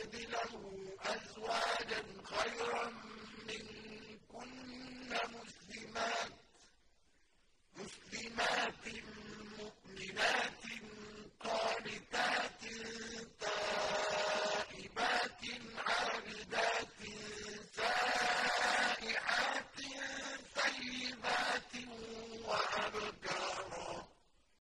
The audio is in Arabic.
يبدله أزواجا خيرا منكن مسلمات مسلمات